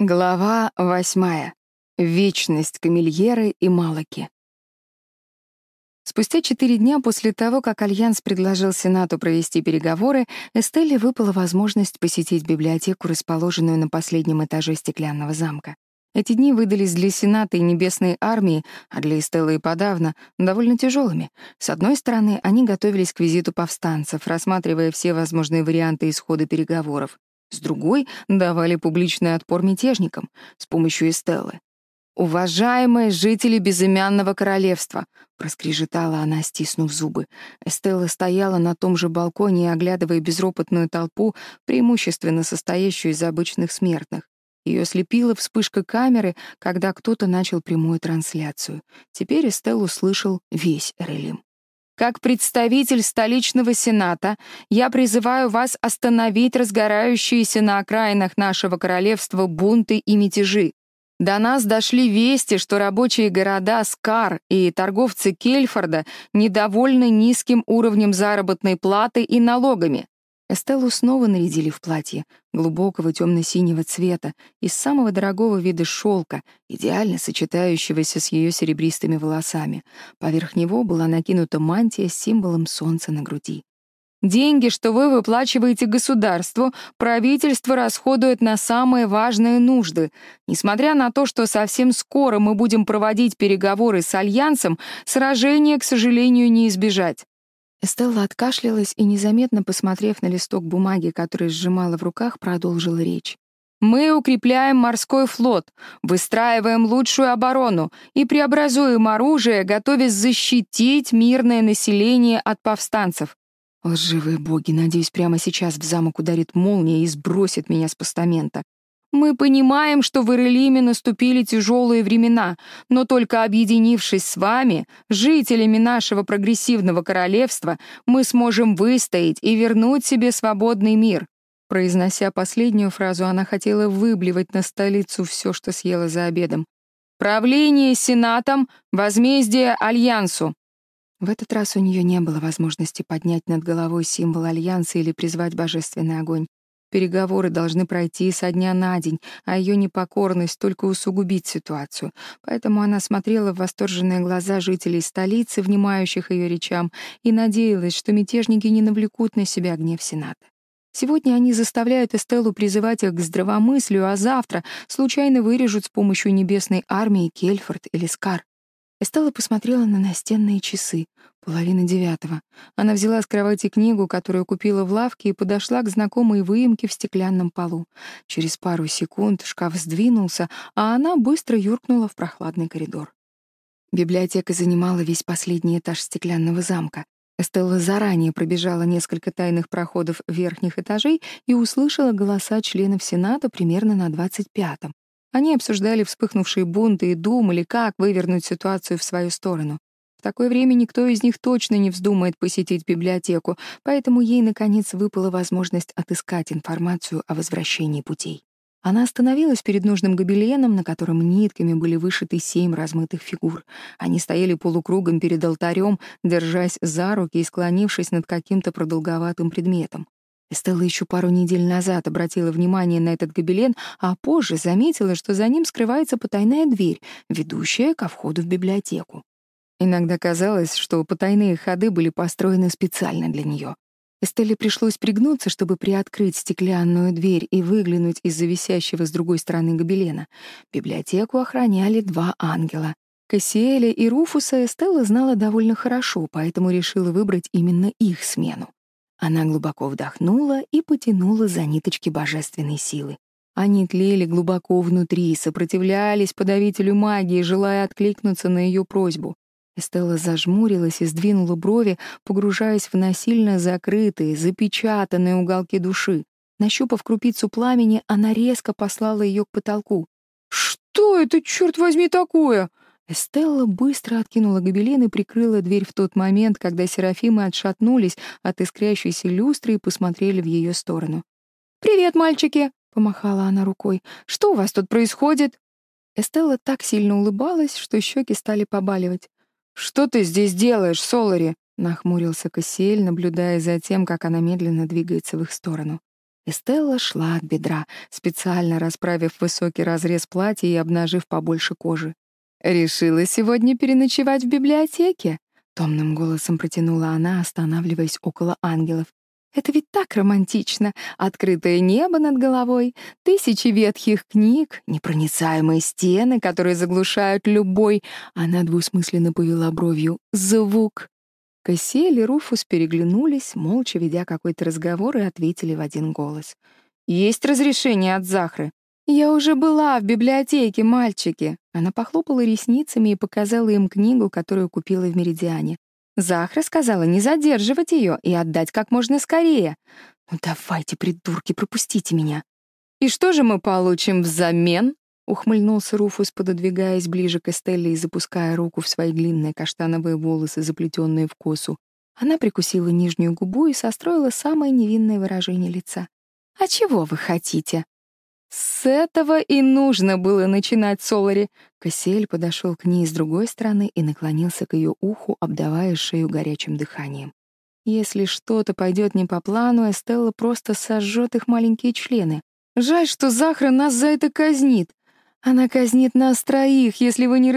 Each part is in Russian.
Глава восьмая. Вечность Камильеры и Малаки. Спустя четыре дня после того, как Альянс предложил Сенату провести переговоры, Эстелле выпала возможность посетить библиотеку, расположенную на последнем этаже стеклянного замка. Эти дни выдались для Сената и Небесной армии, а для Эстеллы и подавно, довольно тяжелыми. С одной стороны, они готовились к визиту повстанцев, рассматривая все возможные варианты исхода переговоров. С другой — давали публичный отпор мятежникам с помощью Эстеллы. «Уважаемые жители безымянного королевства!» — проскрежетала она, стиснув зубы. Эстелла стояла на том же балконе, оглядывая безропотную толпу, преимущественно состоящую из обычных смертных. Ее слепила вспышка камеры, когда кто-то начал прямую трансляцию. Теперь Эстелл услышал весь Релим. Как представитель столичного сената я призываю вас остановить разгорающиеся на окраинах нашего королевства бунты и мятежи. До нас дошли вести, что рабочие города Скар и торговцы Кельфорда недовольны низким уровнем заработной платы и налогами. Эстеллу снова нарядили в платье, глубокого темно-синего цвета, из самого дорогого вида шелка, идеально сочетающегося с ее серебристыми волосами. Поверх него была накинута мантия с символом солнца на груди. Деньги, что вы выплачиваете государству, правительство расходует на самые важные нужды. Несмотря на то, что совсем скоро мы будем проводить переговоры с Альянсом, сражения, к сожалению, не избежать. Эстелла откашлялась и, незаметно посмотрев на листок бумаги, который сжимала в руках, продолжила речь. «Мы укрепляем морской флот, выстраиваем лучшую оборону и преобразуем оружие, готовясь защитить мирное население от повстанцев. Лживые боги, надеюсь, прямо сейчас в замок ударит молния и сбросит меня с постамента. Мы понимаем, что в Ирелиме наступили тяжелые времена, но только объединившись с вами, жителями нашего прогрессивного королевства, мы сможем выстоять и вернуть себе свободный мир. Произнося последнюю фразу, она хотела выблевать на столицу все, что съела за обедом. «Правление Сенатом, возмездие Альянсу». В этот раз у нее не было возможности поднять над головой символ Альянса или призвать божественный огонь. Переговоры должны пройти со дня на день, а ее непокорность только усугубит ситуацию. Поэтому она смотрела в восторженные глаза жителей столицы, внимающих ее речам, и надеялась, что мятежники не навлекут на себя гнев Сената. Сегодня они заставляют Эстеллу призывать их к здравомыслию, а завтра случайно вырежут с помощью небесной армии Кельфорд или Скар. Эстелла посмотрела на настенные часы. Половина девятого. Она взяла с кровати книгу, которую купила в лавке, и подошла к знакомой выемке в стеклянном полу. Через пару секунд шкаф сдвинулся, а она быстро юркнула в прохладный коридор. Библиотека занимала весь последний этаж стеклянного замка. Эстелла заранее пробежала несколько тайных проходов верхних этажей и услышала голоса членов Сената примерно на двадцать пятом. Они обсуждали вспыхнувшие бунты и думали, как вывернуть ситуацию в свою сторону. В такое время никто из них точно не вздумает посетить библиотеку, поэтому ей, наконец, выпала возможность отыскать информацию о возвращении путей. Она остановилась перед нужным гобеленом, на котором нитками были вышиты семь размытых фигур. Они стояли полукругом перед алтарем, держась за руки и склонившись над каким-то продолговатым предметом. Эстелла еще пару недель назад обратила внимание на этот гобелен, а позже заметила, что за ним скрывается потайная дверь, ведущая ко входу в библиотеку. Иногда казалось, что потайные ходы были построены специально для нее. Эстелле пришлось пригнуться, чтобы приоткрыть стеклянную дверь и выглянуть из-за висящего с другой стороны гобелена. Библиотеку охраняли два ангела. Кассиэля и Руфуса Эстелла знала довольно хорошо, поэтому решила выбрать именно их смену. Она глубоко вдохнула и потянула за ниточки божественной силы. Они тлели глубоко внутри, сопротивлялись подавителю магии, желая откликнуться на ее просьбу. Эстелла зажмурилась и сдвинула брови, погружаясь в насильно закрытые, запечатанные уголки души. Нащупав крупицу пламени, она резко послала ее к потолку. «Что это, черт возьми, такое?» Эстелла быстро откинула гобелен и прикрыла дверь в тот момент, когда серафимы отшатнулись от искрящейся люстры и посмотрели в ее сторону. «Привет, мальчики!» — помахала она рукой. «Что у вас тут происходит?» Эстелла так сильно улыбалась, что щеки стали побаливать. «Что ты здесь делаешь, Солари?» — нахмурился Кассиэль, наблюдая за тем, как она медленно двигается в их сторону. Эстелла шла от бедра, специально расправив высокий разрез платья и обнажив побольше кожи. «Решила сегодня переночевать в библиотеке?» — томным голосом протянула она, останавливаясь около ангелов. Это ведь так романтично. Открытое небо над головой, тысячи ветхих книг, непроницаемые стены, которые заглушают любой, она двусмысленно повела бровью, звук. Кассиэль и Руфус переглянулись, молча ведя какой-то разговор, и ответили в один голос. «Есть разрешение от Захры». «Я уже была в библиотеке, мальчики». Она похлопала ресницами и показала им книгу, которую купила в Меридиане. Захра сказала не задерживать ее и отдать как можно скорее. Ну давайте, придурки, пропустите меня. И что же мы получим взамен? Ухмыльнулся Руфус, пододвигаясь ближе к Эстелле и запуская руку в свои длинные каштановые волосы, заплетенные в косу. Она прикусила нижнюю губу и состроила самое невинное выражение лица. «А чего вы хотите?» С этого и нужно было начинать Солари. Кассиэль подошел к ней с другой стороны и наклонился к ее уху, обдавая шею горячим дыханием. Если что-то пойдет не по плану, Эстелла просто сожжет их маленькие члены. Жаль, что Захра нас за это казнит. Она казнит нас троих, если вы не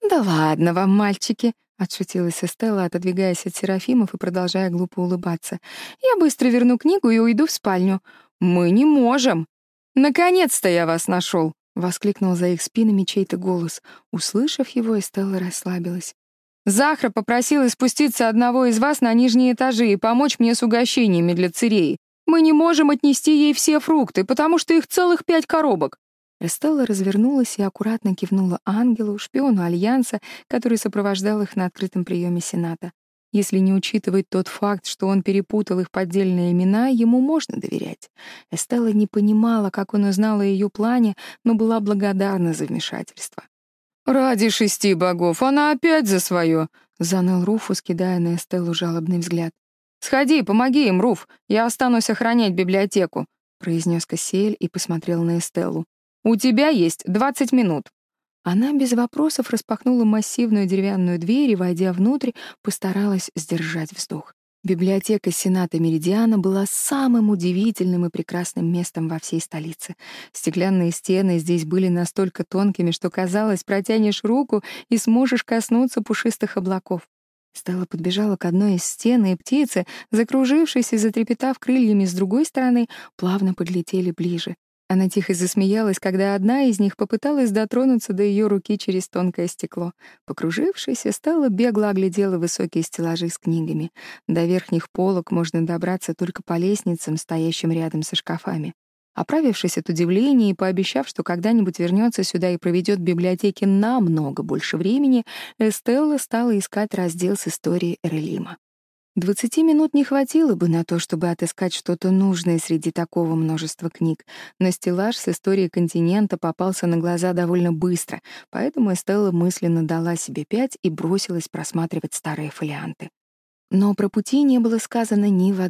разрешите мне вернуть книгу. Ты можешь вернуть ее, а потом мы проверим непроницаемость этих стен. Или я разобью о них ваши ангельские морды. «Да ладно вам, мальчики!» — отшутилась Эстелла, отодвигаясь от Серафимов и продолжая глупо улыбаться. «Я быстро верну книгу и уйду в спальню». «Мы не можем!» «Наконец-то я вас нашел!» — воскликнул за их спинами чей-то голос. Услышав его, Эстелла расслабилась. «Захра попросила спуститься одного из вас на нижние этажи и помочь мне с угощениями для цирей. Мы не можем отнести ей все фрукты, потому что их целых пять коробок. Эстелла развернулась и аккуратно кивнула ангелу, шпиону Альянса, который сопровождал их на открытом приеме Сената. Если не учитывать тот факт, что он перепутал их поддельные имена, ему можно доверять. Эстелла не понимала, как он узнал о ее плане, но была благодарна за вмешательство. «Ради шести богов, она опять за свое!» — заныл Руфус, кидая на Эстеллу жалобный взгляд. «Сходи, помоги им, Руф, я останусь охранять библиотеку», — произнес Кассиэль и посмотрел на Эстеллу. «У тебя есть двадцать минут». Она без вопросов распахнула массивную деревянную дверь и, войдя внутрь, постаралась сдержать вздох. Библиотека Сената Меридиана была самым удивительным и прекрасным местом во всей столице. Стеклянные стены здесь были настолько тонкими, что казалось, протянешь руку и сможешь коснуться пушистых облаков. Стелла подбежала к одной из стен, и птицы, закружившись и затрепетав крыльями с другой стороны, плавно подлетели ближе. Она тихо засмеялась, когда одна из них попыталась дотронуться до ее руки через тонкое стекло. Покружившись, стала бегло оглядела высокие стеллажи с книгами. До верхних полок можно добраться только по лестницам, стоящим рядом со шкафами. Оправившись от удивления и пообещав, что когда-нибудь вернется сюда и проведет в библиотеке намного больше времени, Эстелла стала искать раздел с историей Эрелима. Двадцати минут не хватило бы на то, чтобы отыскать что-то нужное среди такого множества книг, но стеллаж с историей континента попался на глаза довольно быстро, поэтому Эстелла мысленно дала себе пять и бросилась просматривать старые фолианты. Но про пути не было сказано ни в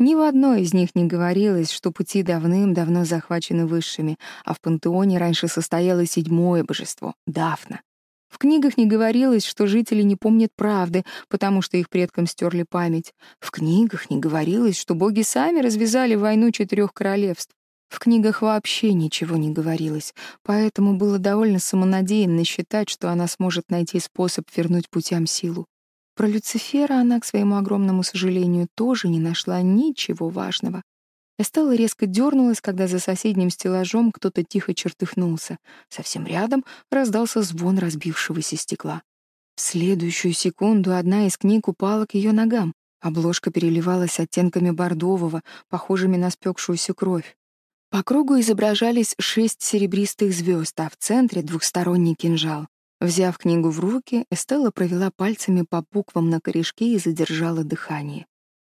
одном из них. В книгах находилась общая информация об Ирелиме и королевствах, о правлении богов и восстании ангелов, решивших устроить геноцид, ни в одной из них не говорилось, что пути давным-давно захвачены высшими, а в пантеоне раньше состояло седьмое божество — Дафна. В книгах не говорилось, что жители не помнят правды, потому что их предкам стерли память. В книгах не говорилось, что боги сами развязали войну четырех королевств. В книгах вообще ничего не говорилось, поэтому было довольно самонадеянно считать, что она сможет найти способ вернуть путям силу. Про Люцифера она, к своему огромному сожалению, тоже не нашла ничего важного. Эстелла резко дернулась, когда за соседним стеллажом кто-то тихо чертыхнулся. Совсем рядом раздался звон разбившегося стекла. В следующую секунду одна из книг упала к ее ногам. Обложка переливалась оттенками бордового, похожими на спекшуюся кровь. По кругу изображались шесть серебристых звезд, а в центре — двухсторонний кинжал. Взяв книгу в руки, Эстелла провела пальцами по буквам на корешке и задержала дыхание.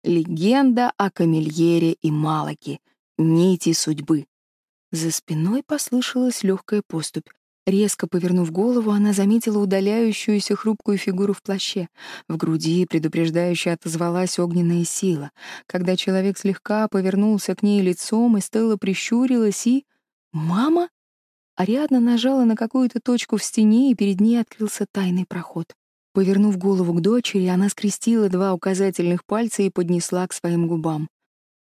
«Легенда о Камельере и Малаке. Нити судьбы». За спиной послышалась легкая поступь. Резко повернув голову, она заметила удаляющуюся хрупкую фигуру в плаще. В груди предупреждающе отозвалась огненная сила. Когда человек слегка повернулся к ней лицом, и Стелла прищурилась и... «Мама?» Ариадна нажала на какую-то точку в стене, и перед ней открылся тайный проход. Повернув голову к дочери, она скрестила два указательных пальца и поднесла к своим губам.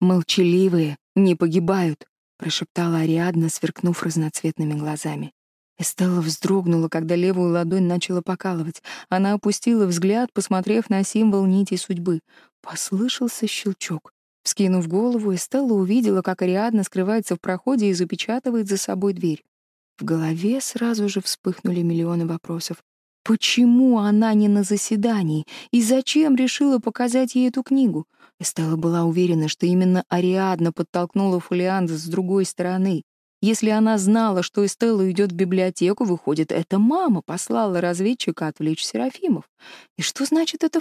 «Молчаливые не погибают», — прошептала Ариадна, сверкнув разноцветными глазами. Эстелла вздрогнула, когда левую ладонь начала покалывать. Она опустила взгляд, посмотрев на символ нити судьбы. Послышался щелчок. Вскинув голову, Эстелла увидела, как Ариадна скрывается в проходе и запечатывает за собой дверь. В голове сразу же вспыхнули миллионы вопросов. Почему она не на заседании? И зачем решила показать ей эту книгу? Эстелла была уверена, что именно Ариадна подтолкнула Фолианза с другой стороны. Если она знала, что Эстелла идет в библиотеку, выходит, это мама послала разведчика отвлечь Серафимов. И что значит эта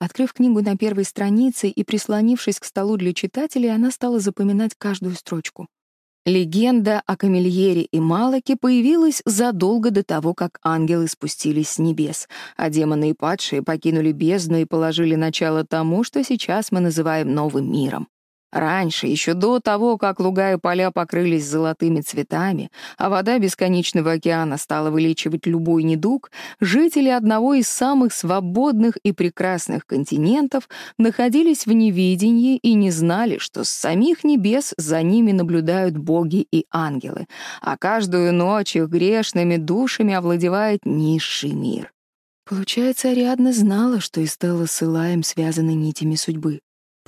Открыв книгу на первой странице и прислонившись к столу для читателей, она стала запоминать каждую строчку. Легенда о Камильере и Малаке появилась задолго до того, как ангелы спустились с небес, а демоны и падшие покинули бездну и положили начало тому, что сейчас мы называем новым миром. Раньше, еще до того, как луга и поля покрылись золотыми цветами, а вода бесконечного океана стала вылечивать любой недуг, жители одного из самых свободных и прекрасных континентов находились в невидении и не знали, что с самих небес за ними наблюдают боги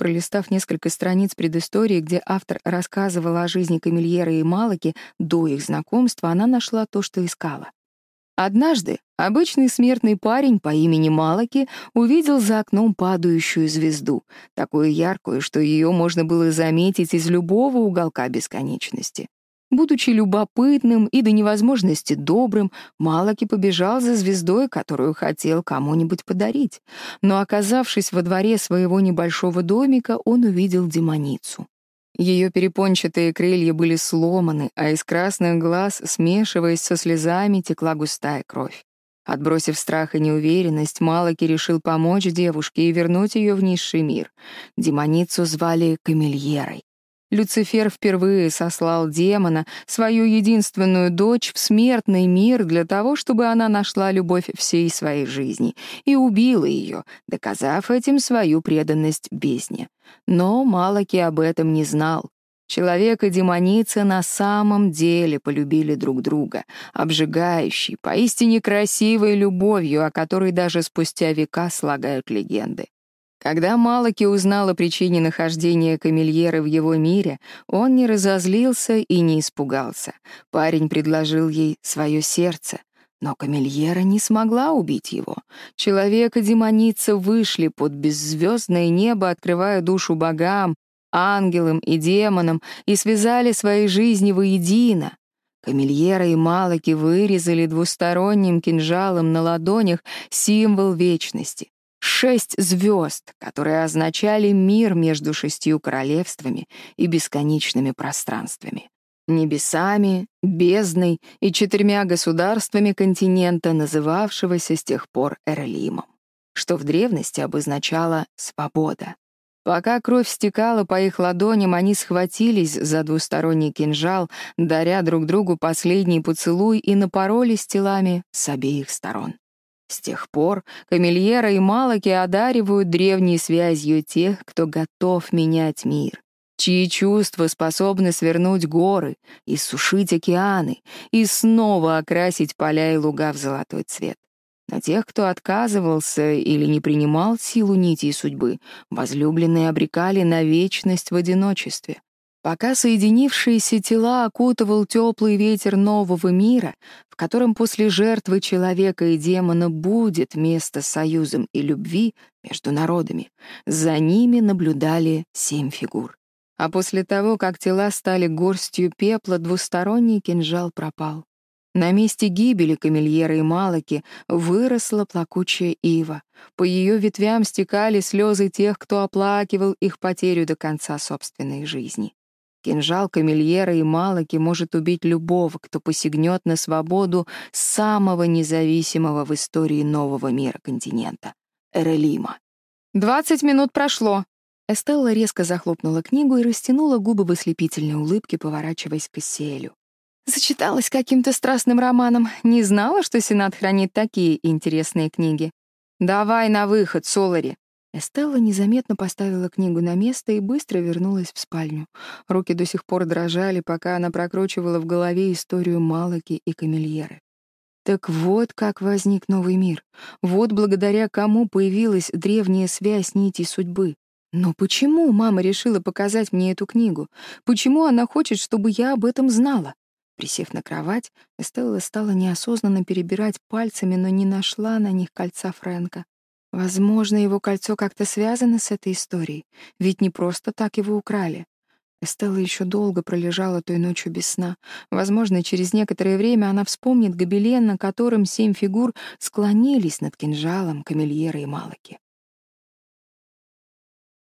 и ангелы, а каждую ночь их грешными душами овладевает низший мир. Получается, Ариадна знала, что Эстелла с Илаем связаны нитями судьбы. Пролистав несколько страниц предыстории, где автор рассказывал о жизни Камильера и Малаки до их знакомства, она нашла то, что искала. Однажды обычный смертный парень по имени Малаки увидел за окном падающую звезду, такую яркую, что ее можно было заметить из любого уголка бесконечности. Будучи любопытным и до невозможности добрым, Малаки побежал за звездой, которую хотел кому-нибудь подарить. Но, оказавшись во дворе своего небольшого домика, он увидел демоницу. Ее перепончатые крылья были сломаны, а из красных глаз, смешиваясь со слезами, текла густая кровь. Отбросив страх и неуверенность, Малаки решил помочь девушке и вернуть ее в низший мир. Демоницу звали Камильерой. Люцифер впервые сослал демона, свою единственную дочь, в смертный мир для того, чтобы она нашла любовь всей своей жизни и убила ее, доказав этим свою преданность бездне. Но Малаки об этом не знал. Человек и демоница на самом деле полюбили друг друга, обжигающей, поистине красивой любовью, о которой даже спустя века слагают легенды. Когда Малаки узнал о причине нахождения Камильера в его мире, он не разозлился и не испугался. Парень предложил ей свое сердце. Но Камильера не смогла убить его. Человек и демоница вышли под беззвездное небо, открывая душу богам, ангелам и демонам, и связали свои жизни воедино. Камильера и Малаки вырезали двусторонним кинжалом на ладонях символ вечности. Шесть звезд, которые означали мир между шестью королевствами и бесконечными пространствами. Небесами, бездной и четырьмя государствами континента, называвшегося с тех пор Эрлимом, что в древности обозначало «свобода». Пока кровь стекала по их ладоням, они схватились за двусторонний кинжал, даря друг другу последний поцелуй и напоролись телами с обеих сторон. С тех пор Камильера и Малаки одаривают древней связью тех, кто готов менять мир, чьи чувства способны свернуть горы, иссушить океаны и снова окрасить поля и луга в золотой цвет. На тех, кто отказывался или не принимал силу нитей судьбы, возлюбленные обрекали на вечность в одиночестве. Пока соединившиеся тела окутывал теплый ветер нового мира, в котором после жертвы человека и демона будет место союзом и любви между народами, за ними наблюдали семь фигур. А после того, как тела стали горстью пепла, двусторонний кинжал пропал. На месте гибели Камильера и Малаки выросла плакучая ива. По ее ветвям стекали слезы тех, кто оплакивал их потерю до конца собственной жизни. Кинжал Камильера и Малаки может убить любого, кто посягнет на свободу самого независимого в истории нового мира континента — Эрелима. «Двадцать минут прошло!» Эстелла резко захлопнула книгу и растянула губы в ослепительной улыбке, поворачиваясь к Селю. Зачиталась каким-то страстным романом. Не знала, что Сенат хранит такие интересные книги. «Давай на выход, Солари!» Эстелла незаметно поставила книгу на место и быстро вернулась в спальню. Руки до сих пор дрожали, пока она прокручивала в голове историю Малаки и Камильеры. Так вот как возник новый мир. Вот благодаря кому появилась древняя связь нитей судьбы. Но почему мама решила показать мне эту книгу? Почему она хочет, чтобы я об этом знала? Присев на кровать, Эстелла стала неосознанно перебирать пальцами, но не нашла на них кольца Фрэнка. Возможно, его кольцо как-то связано с этой историей, ведь не просто так его украли. Эстелла еще долго пролежала той ночью без сна. Возможно, через некоторое время она вспомнит гобелен, на котором семь фигур склонились над кинжалом Камильера и Малаки.